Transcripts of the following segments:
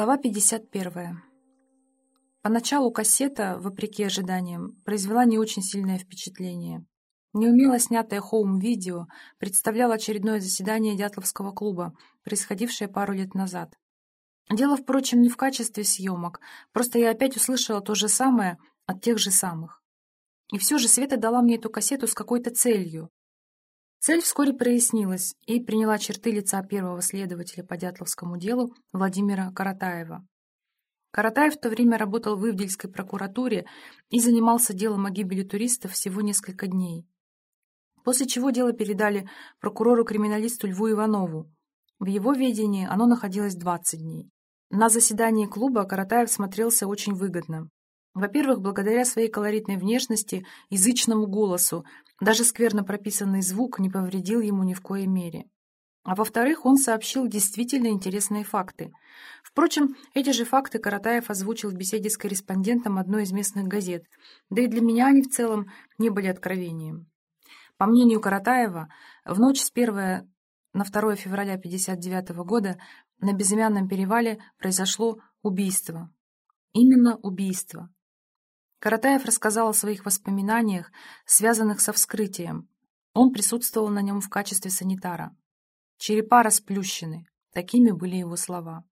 Глава 51. Поначалу кассета, вопреки ожиданиям, произвела не очень сильное впечатление. Неумело снятое хоум-видео представляло очередное заседание Дятловского клуба, происходившее пару лет назад. Дело, впрочем, не в качестве съемок, просто я опять услышала то же самое от тех же самых. И все же Света дала мне эту кассету с какой-то целью. Цель вскоре прояснилась и приняла черты лица первого следователя по Дятловскому делу Владимира Каратаева. Каратаев в то время работал в Ивдельской прокуратуре и занимался делом о гибели туристов всего несколько дней. После чего дело передали прокурору-криминалисту Льву Иванову. В его ведении оно находилось 20 дней. На заседании клуба Каратаев смотрелся очень выгодно. Во-первых, благодаря своей колоритной внешности, язычному голосу, даже скверно прописанный звук не повредил ему ни в коей мере. А во-вторых, он сообщил действительно интересные факты. Впрочем, эти же факты Каратаев озвучил в беседе с корреспондентом одной из местных газет, да и для меня они в целом не были откровением. По мнению Каратаева, в ночь с 1 на 2 февраля 1959 года на Безымянном перевале произошло убийство. Именно убийство. Каратаев рассказал о своих воспоминаниях, связанных со вскрытием. Он присутствовал на нем в качестве санитара. «Черепа расплющены», такими были его слова.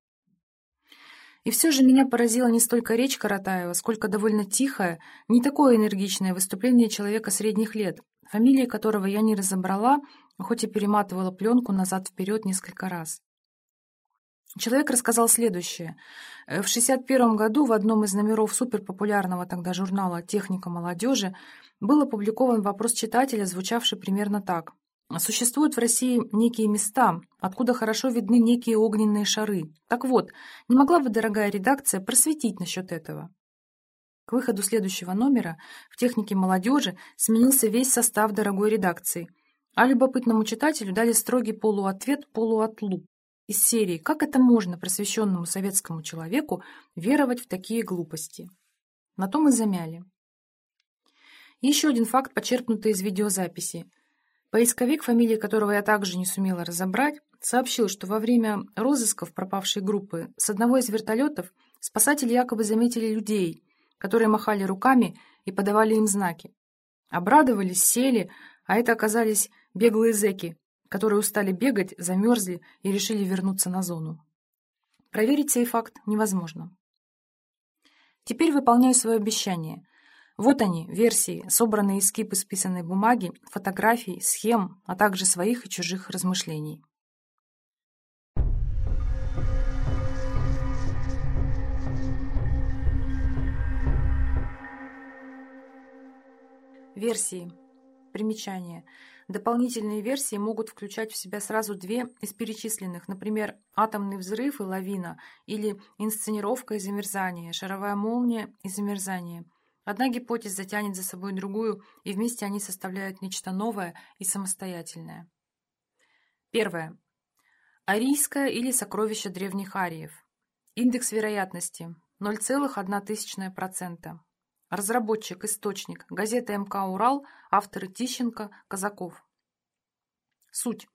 И все же меня поразила не столько речь Каратаева, сколько довольно тихое, не такое энергичное выступление человека средних лет, фамилии которого я не разобрала, хоть и перематывала пленку назад-вперед несколько раз. Человек рассказал следующее. Э, в 1961 году в одном из номеров суперпопулярного тогда журнала «Техника молодежи» был опубликован вопрос читателя, звучавший примерно так. Существуют в России некие места, откуда хорошо видны некие огненные шары. Так вот, не могла бы дорогая редакция просветить насчет этого? К выходу следующего номера в «Технике молодежи» сменился весь состав дорогой редакции, а любопытному читателю дали строгий полуответ полуотлуп из серии «Как это можно просвещенному советскому человеку веровать в такие глупости?» На том и замяли. еще один факт, почерпнутый из видеозаписи. Поисковик, фамилии которого я также не сумела разобрать, сообщил, что во время розысков пропавшей группы с одного из вертолетов спасатели якобы заметили людей, которые махали руками и подавали им знаки. Обрадовались, сели, а это оказались беглые зэки, которые устали бегать, замерзли и решили вернуться на зону. Проверить сей факт невозможно. Теперь выполняю свое обещание. Вот они, версии, собранные из кипы списанной бумаги, фотографий, схем, а также своих и чужих размышлений. Версии. Примечание. Дополнительные версии могут включать в себя сразу две из перечисленных, например, атомный взрыв и лавина, или инсценировка и замерзание, шаровая молния и замерзание. Одна гипотеза тянет за собой другую, и вместе они составляют нечто новое и самостоятельное. Первое. Арийское или сокровище древних ариев. Индекс вероятности 0,1%. Разработчик, источник, газета МК «Урал», авторы Тищенко, Казаков. Суть.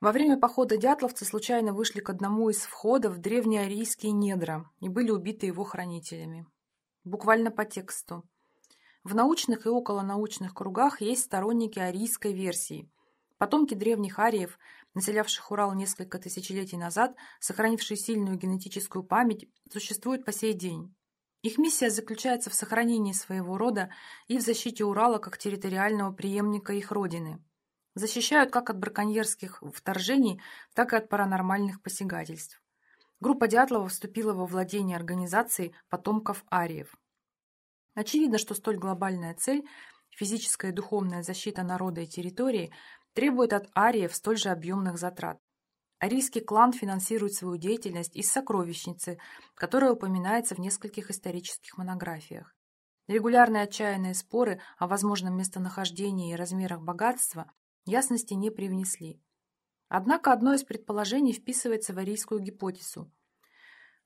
Во время похода дятловцы случайно вышли к одному из входов в древнеарийские недра и были убиты его хранителями. Буквально по тексту. В научных и околонаучных кругах есть сторонники арийской версии. Потомки древних ариев, населявших Урал несколько тысячелетий назад, сохранившие сильную генетическую память, существуют по сей день. Их миссия заключается в сохранении своего рода и в защите Урала как территориального преемника их родины. Защищают как от браконьерских вторжений, так и от паранормальных посягательств. Группа Дятлова вступила во владение организации потомков ариев. Очевидно, что столь глобальная цель – физическая и духовная защита народа и территории – требует от ариев столь же объемных затрат. Арийский клан финансирует свою деятельность из сокровищницы, которая упоминается в нескольких исторических монографиях. Регулярные отчаянные споры о возможном местонахождении и размерах богатства ясности не привнесли. Однако одно из предположений вписывается в арийскую гипотезу.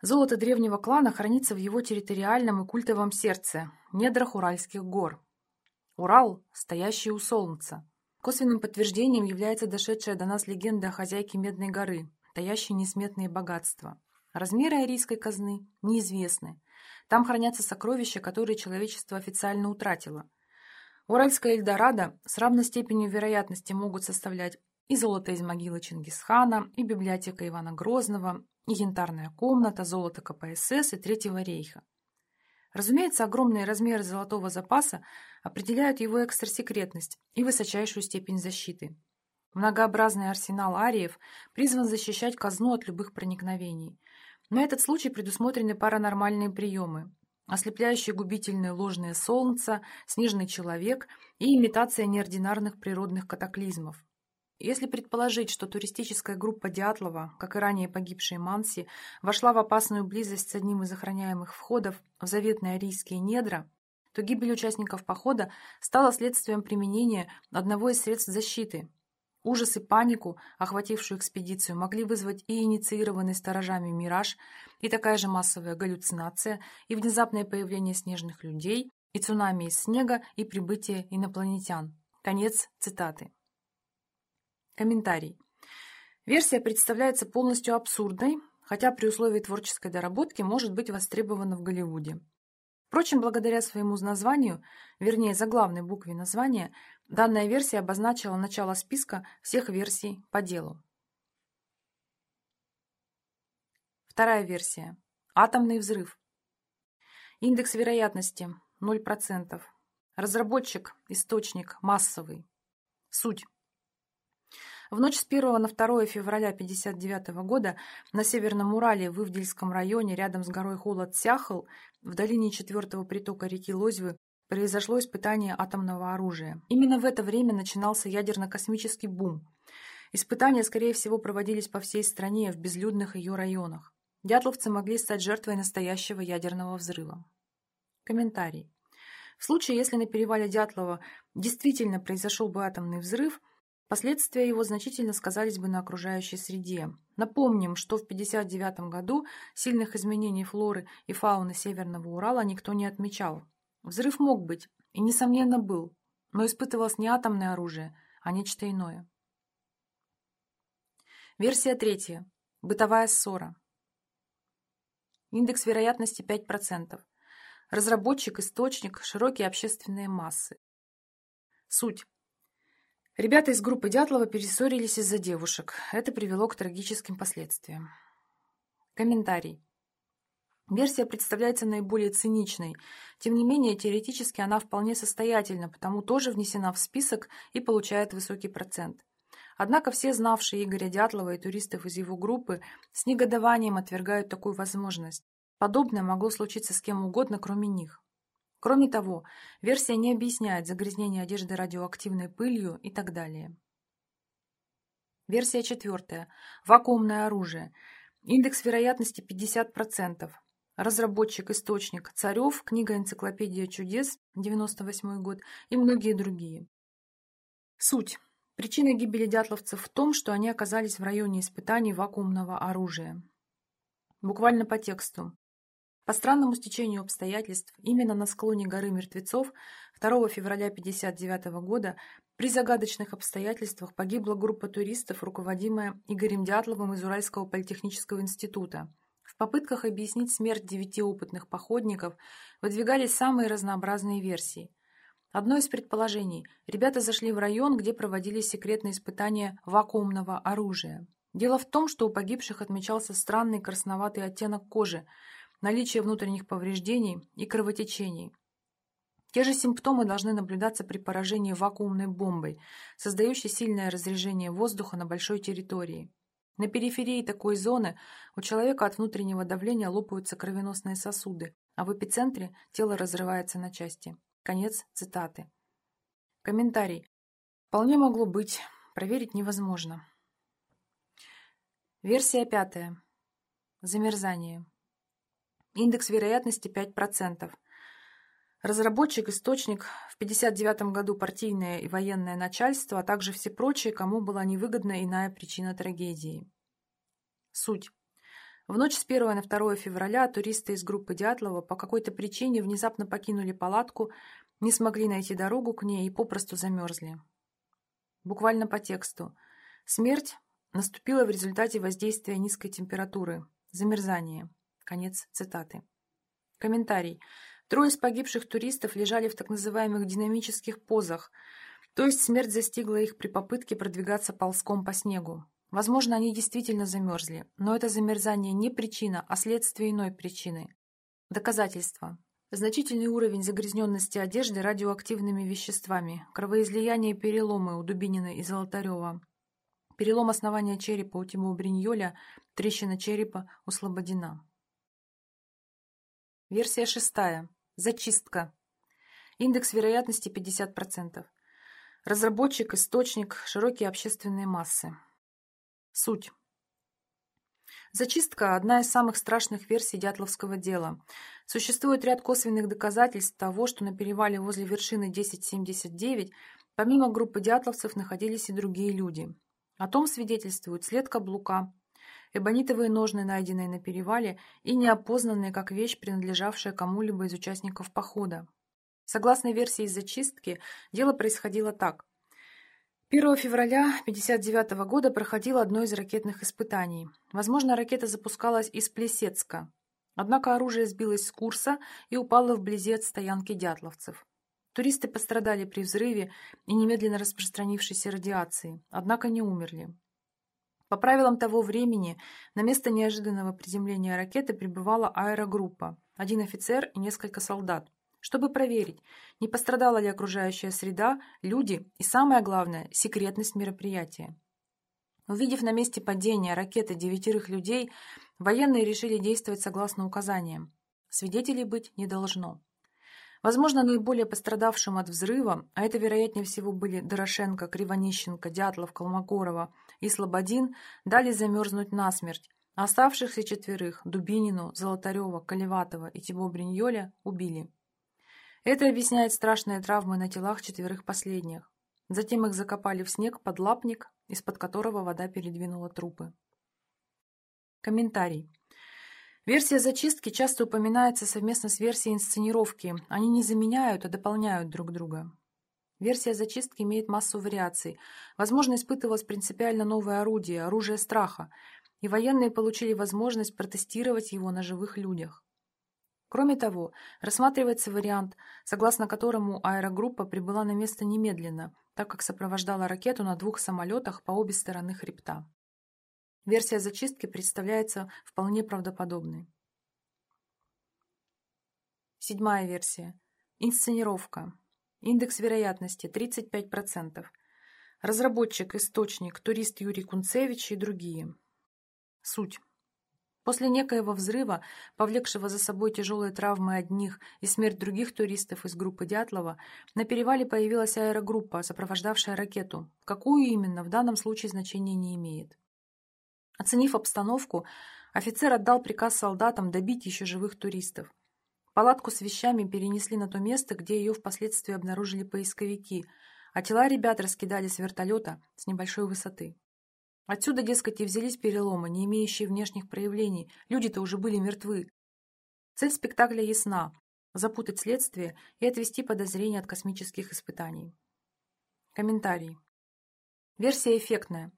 Золото древнего клана хранится в его территориальном и культовом сердце, недрах Уральских гор. Урал, стоящий у солнца. Косвенным подтверждением является дошедшая до нас легенда о хозяйке Медной горы, таящей несметные богатства. Размеры арийской казны неизвестны. Там хранятся сокровища, которые человечество официально утратило. Уральская Эльдорадо с равной степенью вероятности могут составлять и золото из могилы Чингисхана, и библиотека Ивана Грозного, и янтарная комната, золото КПСС и Третьего рейха. Разумеется, огромные размеры золотого запаса определяют его экстрасекретность и высочайшую степень защиты. Многообразный арсенал ариев призван защищать казну от любых проникновений. На этот случай предусмотрены паранормальные приемы, ослепляющие губительные ложные солнца, снежный человек и имитация неординарных природных катаклизмов. Если предположить, что туристическая группа Дятлова, как и ранее погибшие Манси, вошла в опасную близость с одним из охраняемых входов в заветные арийские недра, то гибель участников похода стала следствием применения одного из средств защиты. Ужас и панику, охватившую экспедицию, могли вызвать и инициированный сторожами мираж, и такая же массовая галлюцинация, и внезапное появление снежных людей, и цунами из снега, и прибытие инопланетян. Конец цитаты. Комментарий. Версия представляется полностью абсурдной, хотя при условии творческой доработки может быть востребована в Голливуде. Впрочем, благодаря своему названию, вернее заглавной букве названия, данная версия обозначила начало списка всех версий по делу. Вторая версия. Атомный взрыв. Индекс вероятности 0%. Разработчик, источник, массовый. Суть. В ночь с 1 на 2 февраля 1959 года на Северном Урале в Ивдельском районе рядом с горой Холод-Сяхал в долине четвертого притока реки Лозвы произошло испытание атомного оружия. Именно в это время начинался ядерно-космический бум. Испытания, скорее всего, проводились по всей стране в безлюдных ее районах. Дятловцы могли стать жертвой настоящего ядерного взрыва. Комментарий. В случае, если на перевале Дятлова действительно произошел бы атомный взрыв – Последствия его значительно сказались бы на окружающей среде. Напомним, что в 1959 году сильных изменений флоры и фауны Северного Урала никто не отмечал. Взрыв мог быть, и, несомненно, был, но испытывалось не атомное оружие, а нечто иное. Версия третья. Бытовая ссора. Индекс вероятности 5%. Разработчик, источник, широкие общественные массы. Суть. Ребята из группы Дятлова перессорились из-за девушек. Это привело к трагическим последствиям. Комментарий. Версия представляется наиболее циничной. Тем не менее, теоретически она вполне состоятельна, потому тоже внесена в список и получает высокий процент. Однако все знавшие Игоря Дятлова и туристов из его группы с негодованием отвергают такую возможность. Подобное могло случиться с кем угодно, кроме них. Кроме того, версия не объясняет загрязнение одежды радиоактивной пылью и так далее. Версия четвертая. Вакуумное оружие. Индекс вероятности 50%. Разработчик, источник Царев, книга «Энциклопедия чудес», 98 год и многие другие. Суть. Причина гибели дятловцев в том, что они оказались в районе испытаний вакуумного оружия. Буквально по тексту. По странному стечению обстоятельств, именно на склоне горы Мертвецов 2 февраля 1959 года при загадочных обстоятельствах погибла группа туристов, руководимая Игорем Дятловым из Уральского политехнического института. В попытках объяснить смерть девяти опытных походников выдвигались самые разнообразные версии. Одно из предположений – ребята зашли в район, где проводились секретные испытания вакуумного оружия. Дело в том, что у погибших отмечался странный красноватый оттенок кожи – наличие внутренних повреждений и кровотечений. Те же симптомы должны наблюдаться при поражении вакуумной бомбой, создающей сильное разрежение воздуха на большой территории. На периферии такой зоны у человека от внутреннего давления лопаются кровеносные сосуды, а в эпицентре тело разрывается на части. Конец цитаты. Комментарий. Вполне могло быть. Проверить невозможно. Версия пятая. Замерзание. Индекс вероятности 5%. Разработчик, источник, в 1959 году партийное и военное начальство, а также все прочие, кому была невыгодна иная причина трагедии. Суть. В ночь с 1 на 2 февраля туристы из группы Дятлова по какой-то причине внезапно покинули палатку, не смогли найти дорогу к ней и попросту замерзли. Буквально по тексту. Смерть наступила в результате воздействия низкой температуры, Замерзание. Конец цитаты. Комментарий. Трое из погибших туристов лежали в так называемых динамических позах, то есть смерть застигла их при попытке продвигаться ползком по снегу. Возможно, они действительно замерзли, но это замерзание не причина, а следствие иной причины. Доказательства. Значительный уровень загрязненности одежды радиоактивными веществами, кровоизлияние и переломы у Дубинина и Золотарева, перелом основания черепа у Тиму Бриньоля, трещина черепа у Слободина. Версия шестая. Зачистка. Индекс вероятности 50%. Разработчик, источник, широкие общественные массы. Суть. Зачистка – одна из самых страшных версий Дятловского дела. Существует ряд косвенных доказательств того, что на перевале возле вершины 1079 помимо группы дятловцев находились и другие люди. О том свидетельствует след каблука, эбонитовые ножны, найденные на перевале, и неопознанные как вещь, принадлежавшая кому-либо из участников похода. Согласно версии зачистки, дело происходило так. 1 февраля 1959 года проходило одно из ракетных испытаний. Возможно, ракета запускалась из Плесецка. Однако оружие сбилось с курса и упало вблизи от стоянки дятловцев. Туристы пострадали при взрыве и немедленно распространившейся радиации, однако не умерли. По правилам того времени на место неожиданного приземления ракеты прибывала аэрогруппа, один офицер и несколько солдат чтобы проверить, не пострадала ли окружающая среда, люди и, самое главное, секретность мероприятия. Увидев на месте падения ракеты девятерых людей, военные решили действовать согласно указаниям. Свидетелей быть не должно. Возможно, наиболее пострадавшим от взрыва, а это, вероятнее всего, были Дорошенко, Кривонищенко, Дятлов, Колмогорова и Слободин, дали замерзнуть насмерть, а оставшихся четверых – Дубинину, Золотарева, Колеватова и Тибо Бриньоля – убили. Это объясняет страшные травмы на телах четверых последних. Затем их закопали в снег под лапник, из-под которого вода передвинула трупы. Комментарий. Версия зачистки часто упоминается совместно с версией инсценировки. Они не заменяют, а дополняют друг друга. Версия зачистки имеет массу вариаций. Возможно, испытывалось принципиально новое орудие, оружие страха, и военные получили возможность протестировать его на живых людях. Кроме того, рассматривается вариант, согласно которому аэрогруппа прибыла на место немедленно, так как сопровождала ракету на двух самолетах по обе стороны хребта. Версия зачистки представляется вполне правдоподобной. Седьмая версия. Инсценировка. Индекс вероятности 35%. Разработчик, источник, турист Юрий Кунцевич и другие. Суть. После некоего взрыва, повлекшего за собой тяжелые травмы одних и смерть других туристов из группы Дятлова, на перевале появилась аэрогруппа, сопровождавшая ракету. Какую именно, в данном случае значения не имеет. Оценив обстановку, офицер отдал приказ солдатам добить еще живых туристов. Палатку с вещами перенесли на то место, где ее впоследствии обнаружили поисковики, а тела ребят раскидали с вертолета с небольшой высоты. Отсюда, дескать, и взялись переломы, не имеющие внешних проявлений. Люди-то уже были мертвы. Цель спектакля ясна – запутать следствие и отвести подозрения от космических испытаний. Комментарий. Версия эффектная,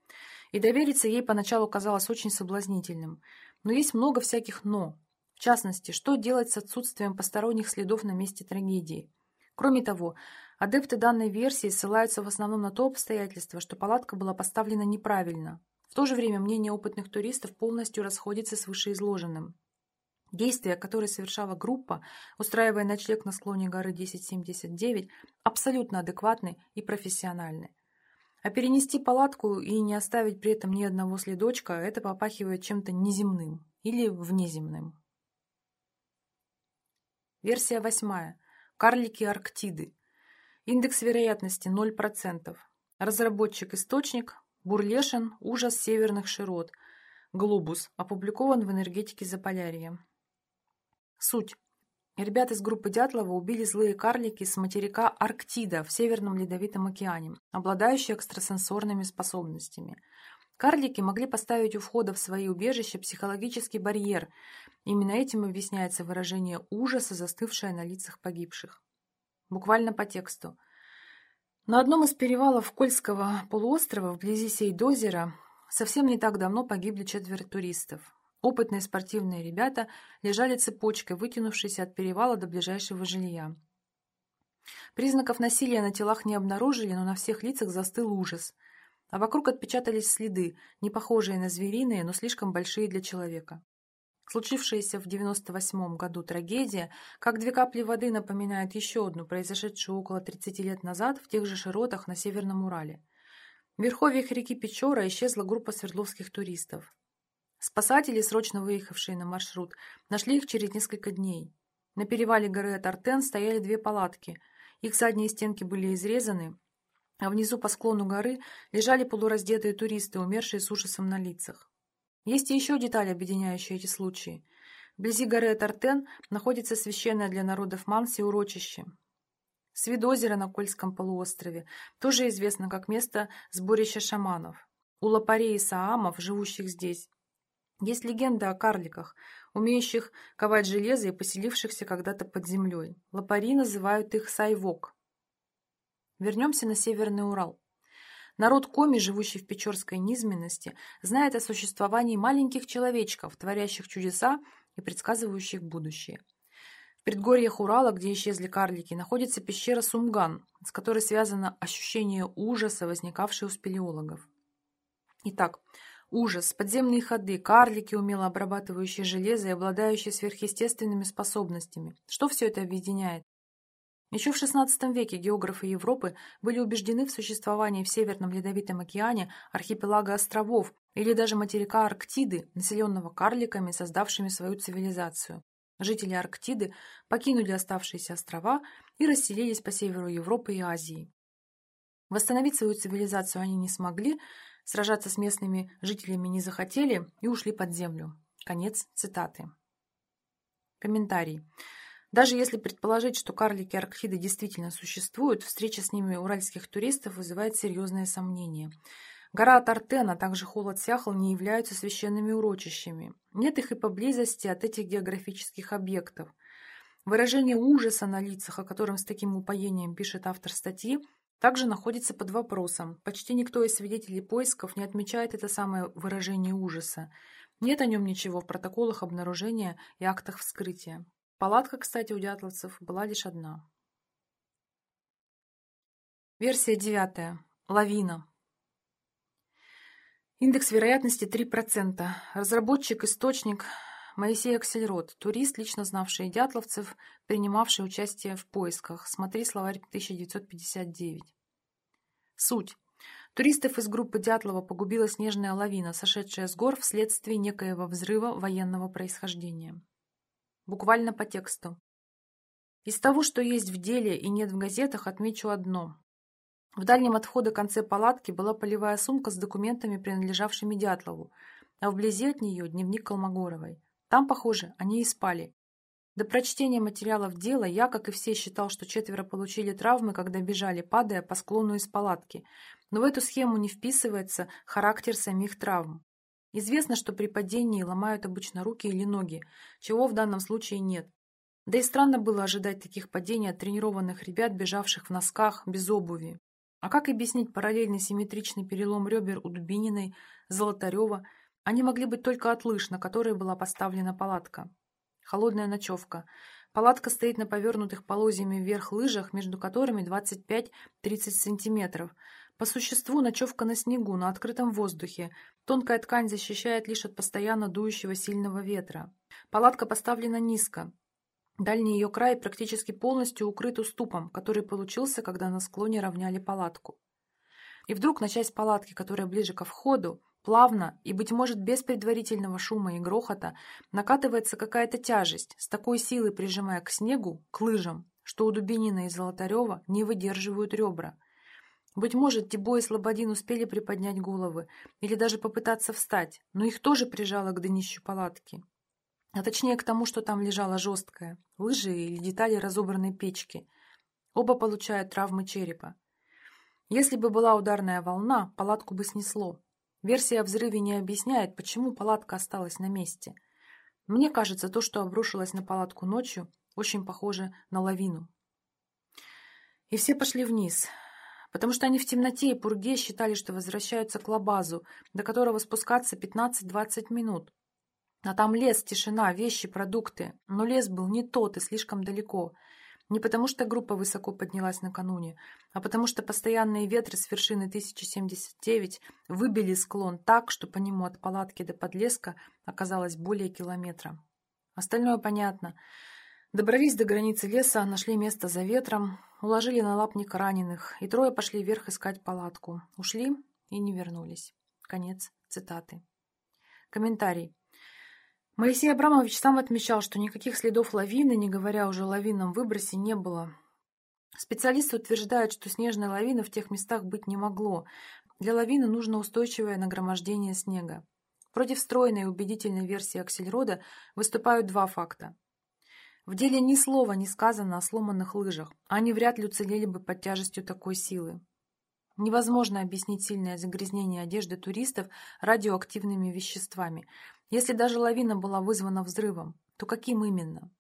и довериться ей поначалу казалось очень соблазнительным. Но есть много всяких «но». В частности, что делать с отсутствием посторонних следов на месте трагедии? Кроме того, Адепты данной версии ссылаются в основном на то обстоятельство, что палатка была поставлена неправильно. В то же время мнение опытных туристов полностью расходится с вышеизложенным. Действия, которые совершала группа, устраивая ночлег на склоне горы 1079, абсолютно адекватны и профессиональны. А перенести палатку и не оставить при этом ни одного следочка – это попахивает чем-то неземным или внеземным. Версия восьмая. Карлики Арктиды. Индекс вероятности 0%. Разработчик-источник Бурлешин «Ужас северных широт». Глобус. Опубликован в энергетике Заполярья. Суть. Ребят из группы Дятлова убили злые карлики с материка Арктида в Северном Ледовитом океане, обладающие экстрасенсорными способностями. Карлики могли поставить у входа в свои убежища психологический барьер. Именно этим объясняется выражение ужаса, застывшее на лицах погибших. Буквально по тексту. На одном из перевалов Кольского полуострова, вблизи Сейдозера, совсем не так давно погибли четверо туристов. Опытные спортивные ребята лежали цепочкой, вытянувшись от перевала до ближайшего жилья. Признаков насилия на телах не обнаружили, но на всех лицах застыл ужас. А вокруг отпечатались следы, не похожие на звериные, но слишком большие для человека. Случившаяся в 98 году трагедия, как две капли воды, напоминает еще одну, произошедшую около 30 лет назад в тех же широтах на Северном Урале. В верховьях реки Печора исчезла группа свердловских туристов. Спасатели, срочно выехавшие на маршрут, нашли их через несколько дней. На перевале горы Атартен стояли две палатки. Их задние стенки были изрезаны, а внизу по склону горы лежали полураздетые туристы, умершие с ужасом на лицах. Есть и еще деталь, объединяющая эти случаи. Вблизи горы Тартен находится священное для народов Манси урочище. С виду озера на Кольском полуострове тоже известно как место сборища шаманов. У лопарей и саамов, живущих здесь, есть легенда о карликах, умеющих ковать железо и поселившихся когда-то под землей. Лопари называют их сайвок. Вернемся на Северный Урал. Народ Коми, живущий в Печорской низменности, знает о существовании маленьких человечков, творящих чудеса и предсказывающих будущее. В предгорьях Урала, где исчезли карлики, находится пещера Сумган, с которой связано ощущение ужаса, возникавшее у спелеологов. Итак, ужас, подземные ходы, карлики, умело обрабатывающие железо и обладающие сверхъестественными способностями. Что все это объединяет? Еще в XVI веке географы Европы были убеждены в существовании в Северном Ледовитом океане архипелага островов или даже материка Арктиды, населенного карликами, создавшими свою цивилизацию. Жители Арктиды покинули оставшиеся острова и расселились по северу Европы и Азии. Восстановить свою цивилизацию они не смогли, сражаться с местными жителями не захотели и ушли под землю. Конец цитаты. Комментарий. Даже если предположить, что карлики Арктиды действительно существуют, встреча с ними уральских туристов вызывает серьезные сомнения. Гора Тартен, а также холод Сяхл не являются священными урочищами. Нет их и поблизости от этих географических объектов. Выражение ужаса на лицах, о котором с таким упоением пишет автор статьи, также находится под вопросом. Почти никто из свидетелей поисков не отмечает это самое выражение ужаса. Нет о нем ничего в протоколах обнаружения и актах вскрытия. Палатка, кстати, у дятловцев была лишь одна. Версия девятая. Лавина. Индекс вероятности 3%. Разработчик, источник Моисей Аксельрод, турист, лично знавший дятловцев, принимавший участие в поисках. Смотри словарь 1959. Суть. Туристов из группы Дятлова погубила снежная лавина, сошедшая с гор вследствие некоего взрыва военного происхождения. Буквально по тексту. Из того, что есть в деле и нет в газетах, отмечу одно. В дальнем от входа конце палатки была полевая сумка с документами, принадлежавшими Дятлову, а вблизи от нее дневник Колмогоровой. Там, похоже, они и спали. До прочтения материалов дела я, как и все, считал, что четверо получили травмы, когда бежали, падая по склону из палатки. Но в эту схему не вписывается характер самих травм. Известно, что при падении ломают обычно руки или ноги, чего в данном случае нет. Да и странно было ожидать таких падений от тренированных ребят, бежавших в носках, без обуви. А как объяснить параллельный симметричный перелом ребер у Дубининой, Золотарева? Они могли быть только от лыж, на которые была поставлена палатка. Холодная ночевка. Палатка стоит на повернутых полозьями вверх лыжах, между которыми 25-30 сантиметров. По существу ночевка на снегу, на открытом воздухе. Тонкая ткань защищает лишь от постоянно дующего сильного ветра. Палатка поставлена низко. Дальний ее край практически полностью укрыт уступом, который получился, когда на склоне равняли палатку. И вдруг на часть палатки, которая ближе ко входу, плавно и, быть может, без предварительного шума и грохота, накатывается какая-то тяжесть, с такой силой прижимая к снегу, к лыжам, что у Дубинина и Золотарева не выдерживают ребра. Быть может, Тибо и Слободин успели приподнять головы или даже попытаться встать, но их тоже прижало к днищу палатки. А точнее к тому, что там лежало жесткое, лыжи или детали разобранной печки. Оба получают травмы черепа. Если бы была ударная волна, палатку бы снесло. Версия о взрыве не объясняет, почему палатка осталась на месте. Мне кажется, то, что обрушилось на палатку ночью, очень похоже на лавину. И все пошли вниз, потому что они в темноте и пурге считали, что возвращаются к лабазу, до которого спускаться 15-20 минут. А там лес, тишина, вещи, продукты. Но лес был не тот и слишком далеко. Не потому что группа высоко поднялась накануне, а потому что постоянные ветры с вершины 1079 выбили склон так, что по нему от палатки до подлеска оказалось более километра. Остальное понятно. Добрались до границы леса, нашли место за ветром, уложили на лапник раненых, и трое пошли вверх искать палатку. Ушли и не вернулись. Конец цитаты. Комментарий. Моисей Абрамович сам отмечал, что никаких следов лавины, не говоря уже о лавинном выбросе, не было. Специалисты утверждают, что снежной лавины в тех местах быть не могло. Для лавины нужно устойчивое нагромождение снега. Против стройной и убедительной версии Аксельрода выступают два факта. В деле ни слова не сказано о сломанных лыжах. Они вряд ли уцелели бы под тяжестью такой силы. Невозможно объяснить сильное загрязнение одежды туристов радиоактивными веществами. Если даже лавина была вызвана взрывом, то каким именно?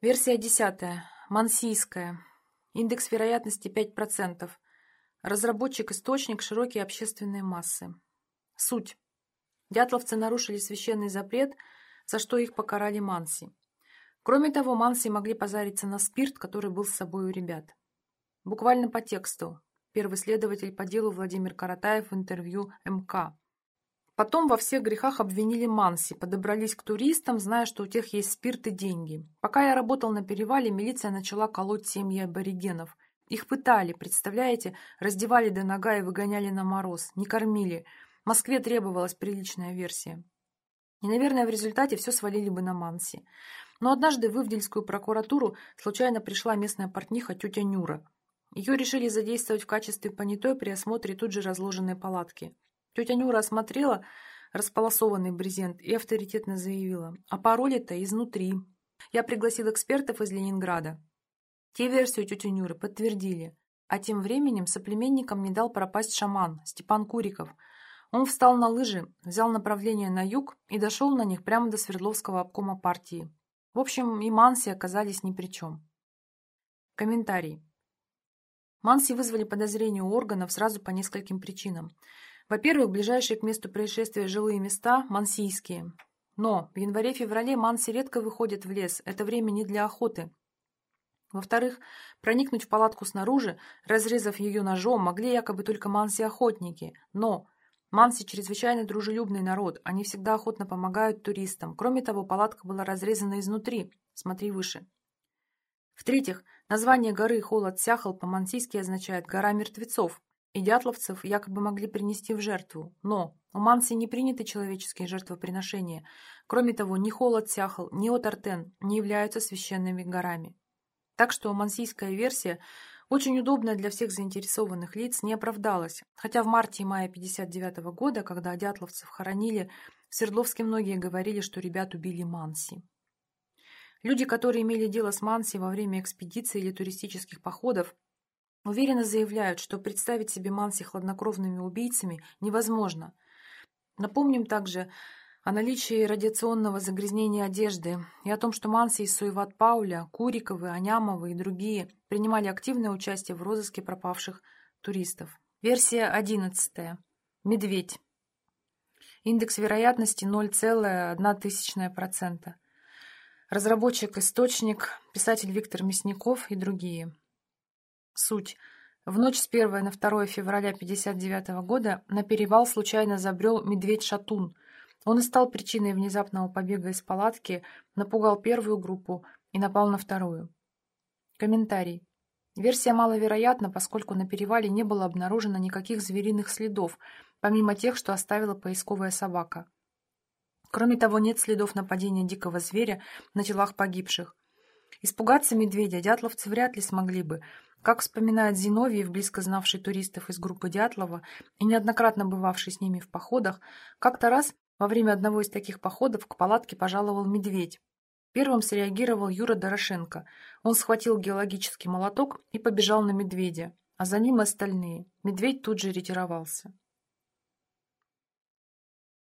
Версия десятая. Мансийская. Индекс вероятности 5%. Разработчик-источник широкие общественные массы. Суть. Дятловцы нарушили священный запрет, за что их покарали манси. Кроме того, манси могли позариться на спирт, который был с собой у ребят. Буквально по тексту. Первый следователь по делу Владимир Каратаев в интервью МК. Потом во всех грехах обвинили Манси, подобрались к туристам, зная, что у тех есть спирт и деньги. Пока я работал на перевале, милиция начала колоть семьи аборигенов. Их пытали, представляете, раздевали до нога и выгоняли на мороз, не кормили. Москве требовалась приличная версия. И, наверное, в результате все свалили бы на Манси. Но однажды в Ивдельскую прокуратуру случайно пришла местная портниха тетя Нюра. Ее решили задействовать в качестве понятой при осмотре тут же разложенной палатки. Тетя Нюра осмотрела располосованный брезент и авторитетно заявила, а пароли-то изнутри. Я пригласил экспертов из Ленинграда. Те версию тети Нюры подтвердили. А тем временем соплеменникам не дал пропасть шаман Степан Куриков. Он встал на лыжи, взял направление на юг и дошел на них прямо до Свердловского обкома партии. В общем, и Манси оказались ни при чем. Комментарий. Манси вызвали подозрения у органов сразу по нескольким причинам. Во-первых, ближайшие к месту происшествия жилые места – мансийские. Но в январе-феврале манси редко выходят в лес, это время не для охоты. Во-вторых, проникнуть в палатку снаружи, разрезав ее ножом, могли якобы только манси-охотники. Но Манси чрезвычайно дружелюбный народ, они всегда охотно помогают туристам. Кроме того, палатка была разрезана изнутри. Смотри выше. В-третьих, название горы Холод-Сяхал по-мансийски означает «гора мертвецов», и дятловцев якобы могли принести в жертву. Но у Манси не приняты человеческие жертвоприношения. Кроме того, ни Холод-Сяхал, ни Отартен не являются священными горами. Так что мансийская версия очень удобная для всех заинтересованных лиц, не оправдалась, хотя в марте и мае 59 -го года, когда дятловцев хоронили, в Свердловске многие говорили, что ребят убили Манси. Люди, которые имели дело с Манси во время экспедиций или туристических походов, уверенно заявляют, что представить себе Манси хладнокровными убийцами невозможно. Напомним также о наличии радиационного загрязнения одежды и о том, что Манси и Суеват Пауля, Куриковы, Анямовы и другие принимали активное участие в розыске пропавших туристов. Версия 11. Медведь. Индекс вероятности 0,01%. Разработчик-источник, писатель Виктор Мясников и другие. Суть. В ночь с 1 на 2 февраля 1959 года на перевал случайно забрел медведь-шатун – он и стал причиной внезапного побега из палатки, напугал первую группу и напал на вторую. Комментарий. Версия маловероятна, поскольку на перевале не было обнаружено никаких звериных следов, помимо тех, что оставила поисковая собака. Кроме того, нет следов нападения дикого зверя на телах погибших. Испугаться медведя дятловцы вряд ли смогли бы. Как вспоминает Зиновьев, близко знавший туристов из группы Дятлова и неоднократно бывавший с ними в походах, как-то раз во время одного из таких походов к палатке пожаловал медведь. Первым среагировал Юра Дорошенко. Он схватил геологический молоток и побежал на медведя, а за ним остальные. Медведь тут же ретировался.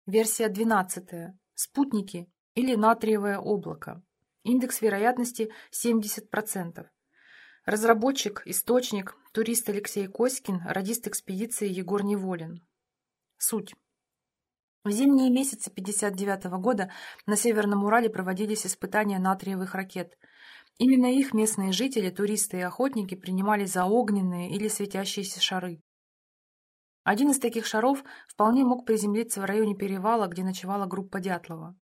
Версия 12. Спутники или натриевое облако. Индекс вероятности 70%. Разработчик, источник, турист Алексей Коськин, радист экспедиции Егор Неволин. Суть. В зимние месяцы 59 -го года на Северном Урале проводились испытания натриевых ракет. Именно их местные жители, туристы и охотники принимали за огненные или светящиеся шары. Один из таких шаров вполне мог приземлиться в районе перевала, где ночевала группа Дятлова.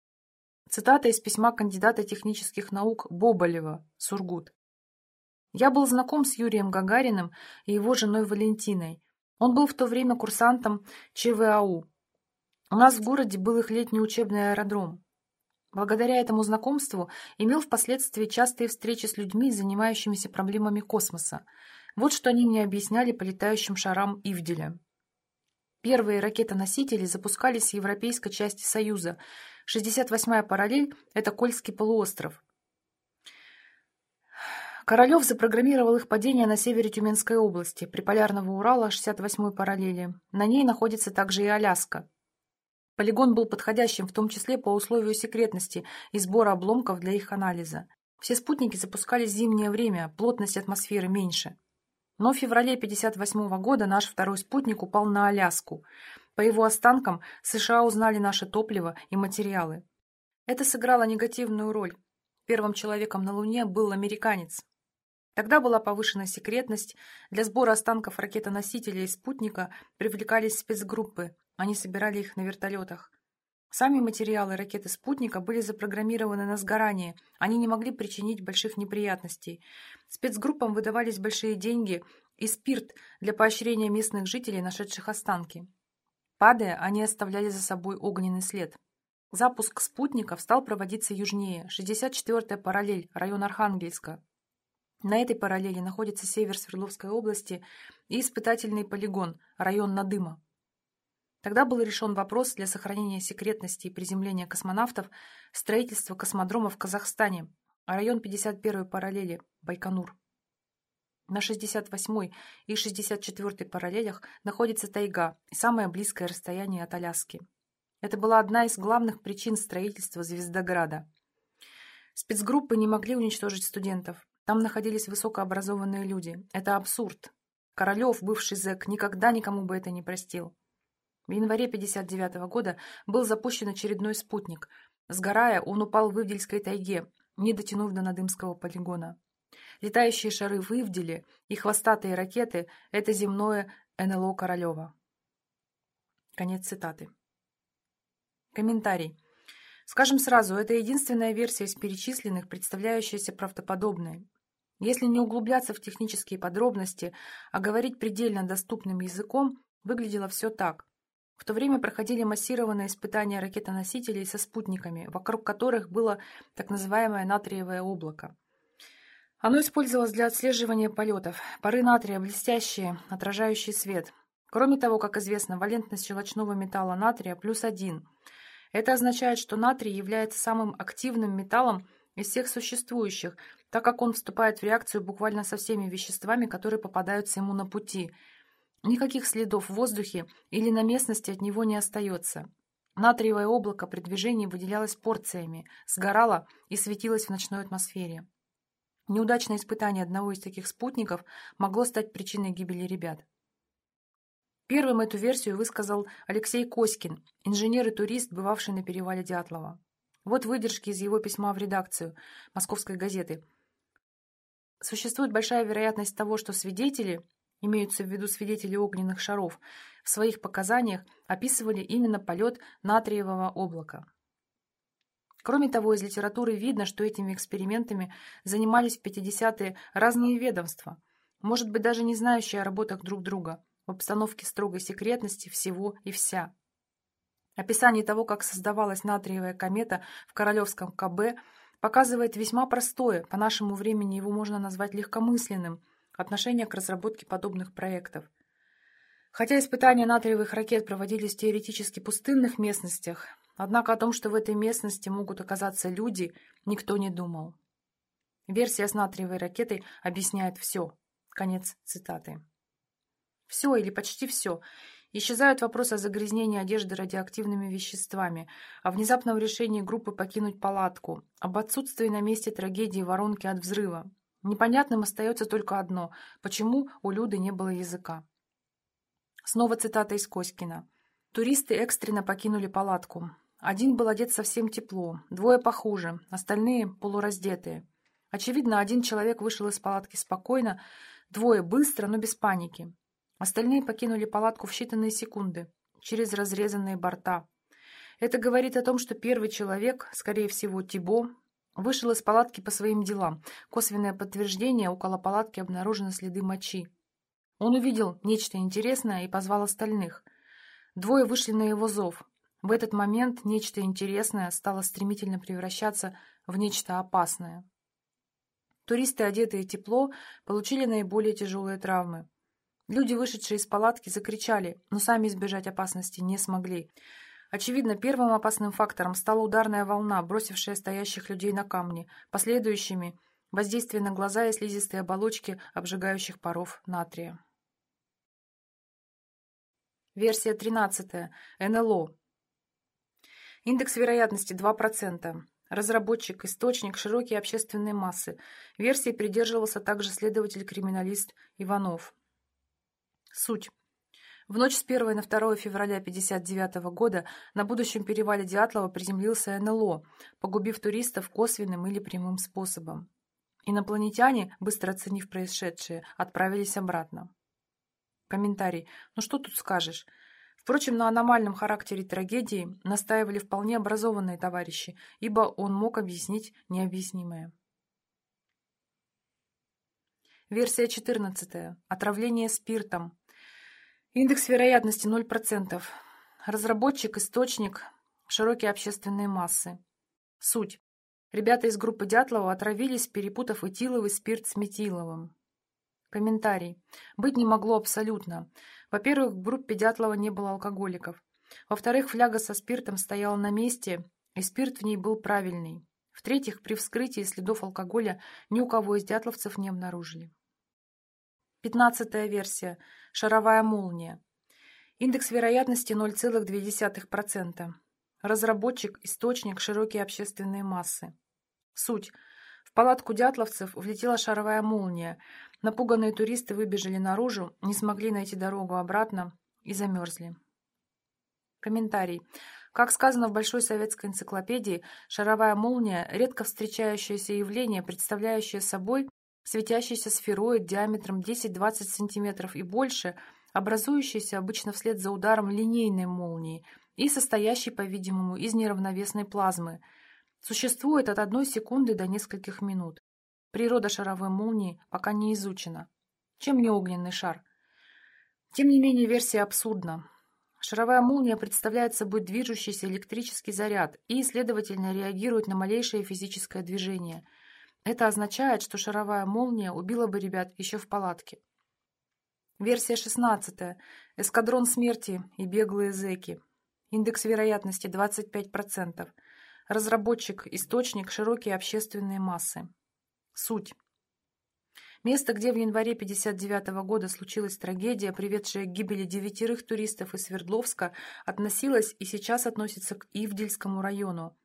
Цитата из письма кандидата технических наук Боболева, Сургут. «Я был знаком с Юрием Гагариным и его женой Валентиной. Он был в то время курсантом ЧВАУ, у нас в городе был их летний учебный аэродром. Благодаря этому знакомству имел впоследствии частые встречи с людьми, занимающимися проблемами космоса. Вот что они мне объясняли по летающим шарам Ивделя. Первые ракетоносители запускались с европейской части Союза. 68-я параллель – это Кольский полуостров. Королев запрограммировал их падение на севере Тюменской области, при полярного Урала 68-й параллели. На ней находится также и Аляска. Полигон был подходящим в том числе по условию секретности и сбора обломков для их анализа. Все спутники запускались в зимнее время, плотность атмосферы меньше. Но в феврале 1958 года наш второй спутник упал на Аляску. По его останкам США узнали наше топливо и материалы. Это сыграло негативную роль. Первым человеком на Луне был американец. Тогда была повышена секретность. Для сбора останков ракетоносителя и спутника привлекались спецгруппы, они собирали их на вертолетах. Сами материалы ракеты «Спутника» были запрограммированы на сгорание, они не могли причинить больших неприятностей. Спецгруппам выдавались большие деньги и спирт для поощрения местных жителей, нашедших останки. Падая, они оставляли за собой огненный след. Запуск спутников стал проводиться южнее, 64-я параллель, район Архангельска. На этой параллели находится север Свердловской области и испытательный полигон, район Надыма. Тогда был решен вопрос для сохранения секретности и приземления космонавтов строительства космодрома в Казахстане, а район 51-й параллели – Байконур. На 68-й и 64-й параллелях находится тайга самое близкое расстояние от Аляски. Это была одна из главных причин строительства Звездограда. Спецгруппы не могли уничтожить студентов. Там находились высокообразованные люди. Это абсурд. Королев, бывший зэк, никогда никому бы это не простил. В январе 59 -го года был запущен очередной спутник. Сгорая, он упал в Ивдельской тайге, не дотянув до Надымского полигона. Летающие шары в Ивделе и хвостатые ракеты – это земное НЛО Королева. Конец цитаты. Комментарий. Скажем сразу, это единственная версия из перечисленных, представляющаяся правдоподобной. Если не углубляться в технические подробности, а говорить предельно доступным языком, выглядело все так. В то время проходили массированные испытания ракетоносителей со спутниками, вокруг которых было так называемое натриевое облако. Оно использовалось для отслеживания полетов. Пары натрия блестящие, отражающие свет. Кроме того, как известно, валентность щелочного металла натрия плюс один. Это означает, что натрий является самым активным металлом из всех существующих, так как он вступает в реакцию буквально со всеми веществами, которые попадаются ему на пути – Никаких следов в воздухе или на местности от него не остается. Натриевое облако при движении выделялось порциями, сгорало и светилось в ночной атмосфере. Неудачное испытание одного из таких спутников могло стать причиной гибели ребят. Первым эту версию высказал Алексей Коськин, инженер и турист, бывавший на перевале Дятлова. Вот выдержки из его письма в редакцию «Московской газеты». Существует большая вероятность того, что свидетели, имеются в виду свидетели огненных шаров, в своих показаниях описывали именно полет натриевого облака. Кроме того, из литературы видно, что этими экспериментами занимались в 50-е разные ведомства, может быть, даже не знающие о работах друг друга, в обстановке строгой секретности всего и вся. Описание того, как создавалась натриевая комета в Королевском КБ, показывает весьма простое, по нашему времени его можно назвать легкомысленным – отношение к разработке подобных проектов. Хотя испытания натриевых ракет проводились в теоретически пустынных местностях, однако о том, что в этой местности могут оказаться люди, никто не думал. Версия с натриевой ракетой объясняет все. Конец цитаты. Все или почти все. Исчезают вопросы о загрязнении одежды радиоактивными веществами, о внезапном решении группы покинуть палатку, об отсутствии на месте трагедии воронки от взрыва, Непонятным остается только одно – почему у Люды не было языка. Снова цитата из Коськина. Туристы экстренно покинули палатку. Один был одет совсем тепло, двое похуже, остальные полураздетые. Очевидно, один человек вышел из палатки спокойно, двое быстро, но без паники. Остальные покинули палатку в считанные секунды, через разрезанные борта. Это говорит о том, что первый человек, скорее всего, Тибо, вышел из палатки по своим делам. Косвенное подтверждение, около палатки обнаружены следы мочи. Он увидел нечто интересное и позвал остальных. Двое вышли на его зов. В этот момент нечто интересное стало стремительно превращаться в нечто опасное. Туристы, одетые тепло, получили наиболее тяжелые травмы. Люди, вышедшие из палатки, закричали, но сами избежать опасности не смогли. Очевидно, первым опасным фактором стала ударная волна, бросившая стоящих людей на камни, последующими – воздействие на глаза и слизистые оболочки обжигающих паров натрия. Версия 13. НЛО. Индекс вероятности 2%. Разработчик, источник, широкие общественные массы. Версии придерживался также следователь-криминалист Иванов. Суть. В ночь с 1 на 2 февраля 1959 года на будущем перевале Дятлова приземлился НЛО, погубив туристов косвенным или прямым способом. Инопланетяне, быстро оценив происшедшее, отправились обратно. Комментарий. Ну что тут скажешь? Впрочем, на аномальном характере трагедии настаивали вполне образованные товарищи, ибо он мог объяснить необъяснимое. Версия 14. Отравление спиртом. Индекс вероятности 0%. Разработчик, источник, широкие общественные массы. Суть. Ребята из группы Дятлова отравились, перепутав этиловый спирт с метиловым. Комментарий. Быть не могло абсолютно. Во-первых, в группе Дятлова не было алкоголиков. Во-вторых, фляга со спиртом стояла на месте, и спирт в ней был правильный. В-третьих, при вскрытии следов алкоголя ни у кого из дятловцев не обнаружили. Пятнадцатая версия. Шаровая молния. Индекс вероятности 0,2%. Разработчик, источник, широкие общественные массы. Суть. В палатку дятловцев влетела шаровая молния, Напуганные туристы выбежали наружу, не смогли найти дорогу обратно и замерзли. Комментарий. Как сказано в Большой советской энциклопедии, шаровая молния – редко встречающееся явление, представляющее собой светящийся сфероид диаметром 10-20 см и больше, образующийся обычно вслед за ударом линейной молнии и состоящий, по-видимому, из неравновесной плазмы. Существует от одной секунды до нескольких минут. Природа шаровой молнии пока не изучена. Чем не огненный шар? Тем не менее, версия абсурдна. Шаровая молния представляет собой движущийся электрический заряд и, следовательно, реагирует на малейшее физическое движение. Это означает, что шаровая молния убила бы ребят еще в палатке. Версия 16. Эскадрон смерти и беглые зэки. Индекс вероятности 25%. Разработчик, источник, широкие общественные массы. Суть. Место, где в январе 59 -го года случилась трагедия, приведшая к гибели девятерых туристов из Свердловска, относилось и сейчас относится к Ивдельскому району.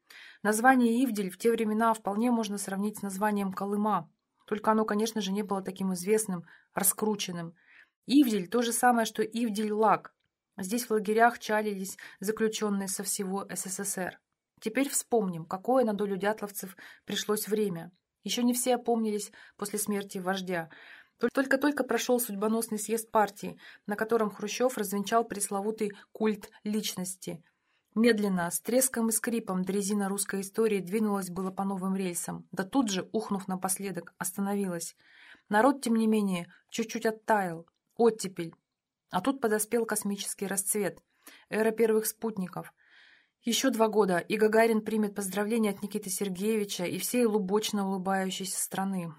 Название Ивдель в те времена вполне можно сравнить с названием Колыма, только оно, конечно же, не было таким известным, раскрученным. Ивдель – то же самое, что Ивдель-Лак. Здесь в лагерях чалились заключенные со всего СССР. Теперь вспомним, какое на долю дятловцев пришлось время – еще не все опомнились после смерти вождя. Только-только прошел судьбоносный съезд партии, на котором Хрущев развенчал пресловутый культ личности. Медленно, с треском и скрипом дрезина русской истории двинулась было по новым рельсам, да тут же, ухнув напоследок, остановилась. Народ, тем не менее, чуть-чуть оттаял. Оттепель. А тут подоспел космический расцвет. Эра первых спутников. Еще два года, и Гагарин примет поздравления от Никиты Сергеевича и всей лубочно улыбающейся страны.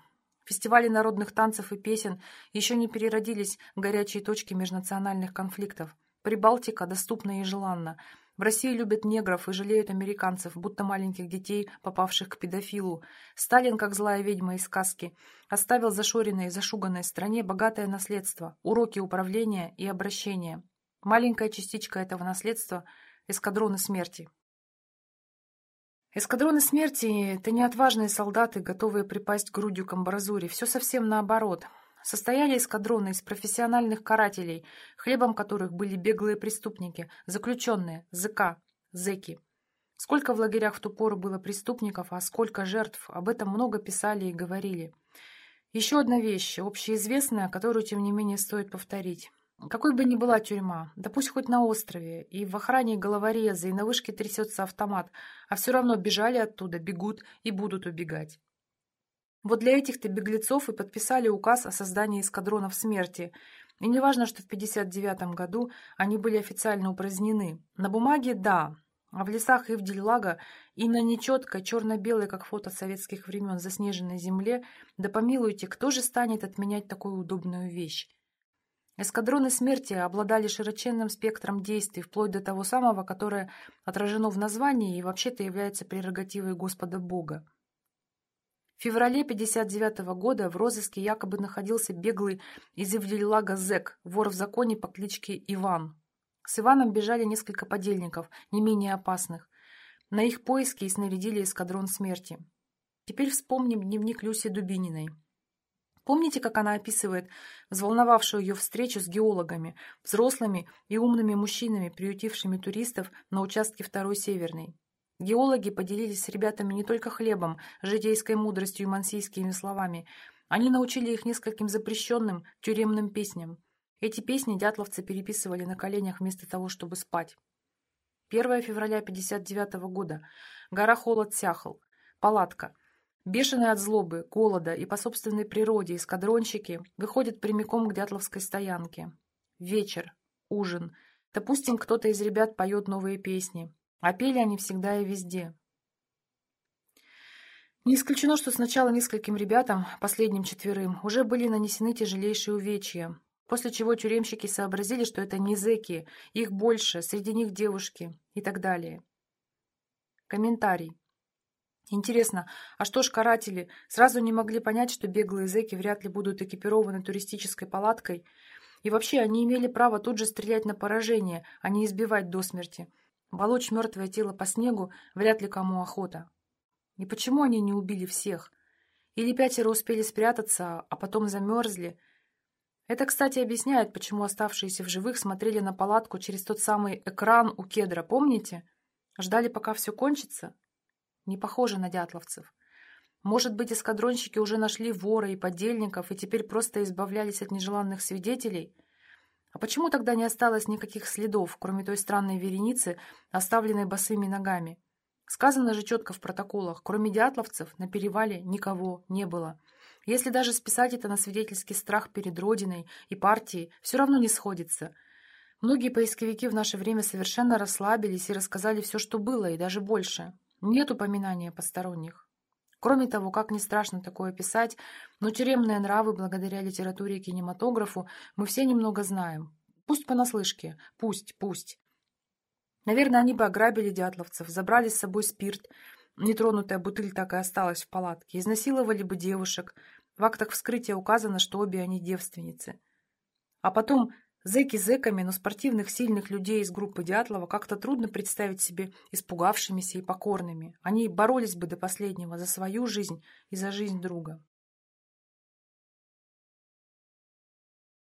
Фестивали народных танцев и песен еще не переродились в горячие точки межнациональных конфликтов. Прибалтика доступна и желанна. В России любят негров и жалеют американцев, будто маленьких детей, попавших к педофилу. Сталин, как злая ведьма из сказки, оставил зашоренной и зашуганной стране богатое наследство, уроки управления и обращения. Маленькая частичка этого наследства – эскадроны смерти. Эскадроны смерти — это не отважные солдаты, готовые припасть грудью к амбразуре. Все совсем наоборот. Состояли эскадроны из профессиональных карателей, хлебом которых были беглые преступники, заключенные, ЗК, зэки. Сколько в лагерях в ту пору было преступников, а сколько жертв, об этом много писали и говорили. Еще одна вещь, общеизвестная, которую, тем не менее, стоит повторить. Какой бы ни была тюрьма, да пусть хоть на острове, и в охране головорезы, и на вышке трясется автомат, а все равно бежали оттуда, бегут и будут убегать. Вот для этих-то беглецов и подписали указ о создании эскадронов смерти. И не важно, что в 59 году они были официально упразднены. На бумаге – да, а в лесах Ивдельлага и на нечеткой, черно-белой, как фото советских времен, заснеженной земле, да помилуйте, кто же станет отменять такую удобную вещь? Эскадроны смерти обладали широченным спектром действий, вплоть до того самого, которое отражено в названии и вообще-то является прерогативой Господа Бога. Феврале 59 -го года в розыске якобы находился беглый из Ивлилага зэк, вор в законе по кличке Иван. С Иваном бежали несколько подельников, не менее опасных. На их поиски и снарядили эскадрон смерти. Теперь вспомним дневник Люси Дубининой. Помните, как она описывает взволновавшую ее встречу с геологами, взрослыми и умными мужчинами, приютившими туристов на участке второй Северной? Геологи поделились с ребятами не только хлебом, житейской мудростью и мансийскими словами. Они научили их нескольким запрещенным тюремным песням. Эти песни дятловцы переписывали на коленях вместо того, чтобы спать. 1 февраля 59 года. Гора Холод Сяхал. Палатка. Бешеные от злобы, голода и по собственной природе эскадронщики выходят прямиком к Дятловской стоянке. Вечер. Ужин. Допустим, кто-то из ребят поет новые песни. А пели они всегда и везде. Не исключено, что сначала нескольким ребятам, последним четверым, уже были нанесены тяжелейшие увечья, после чего тюремщики сообразили, что это не зэки, их больше, среди них девушки и так далее. Комментарий. Интересно, а что ж каратели сразу не могли понять, что беглые зэки вряд ли будут экипированы туристической палаткой? И вообще, они имели право тут же стрелять на поражение, а не избивать до смерти. Волочь мертвое тело по снегу вряд ли кому охота. И почему они не убили всех? Или пятеро успели спрятаться, а потом замерзли? Это, кстати, объясняет, почему оставшиеся в живых смотрели на палатку через тот самый экран у кедра, помните? Ждали, пока все кончится? Не похоже на дятловцев. Может быть, эскадронщики уже нашли вора и подельников и теперь просто избавлялись от нежеланных свидетелей? А почему тогда не осталось никаких следов, кроме той странной вереницы, оставленной босыми ногами? Сказано же четко в протоколах, кроме дятловцев на перевале никого не было. Если даже списать это на свидетельский страх перед Родиной и партией, все равно не сходится. Многие поисковики в наше время совершенно расслабились и рассказали все, что было, и даже больше. Нет упоминания посторонних. Кроме того, как не страшно такое писать, но тюремные нравы, благодаря литературе и кинематографу, мы все немного знаем. Пусть понаслышке, пусть, пусть. Наверное, они бы ограбили дятловцев, забрали с собой спирт, нетронутая бутыль так и осталась в палатке, изнасиловали бы девушек. В актах вскрытия указано, что обе они девственницы. А потом Зэки зэками, но спортивных сильных людей из группы Дятлова как-то трудно представить себе испугавшимися и покорными. Они боролись бы до последнего за свою жизнь и за жизнь друга.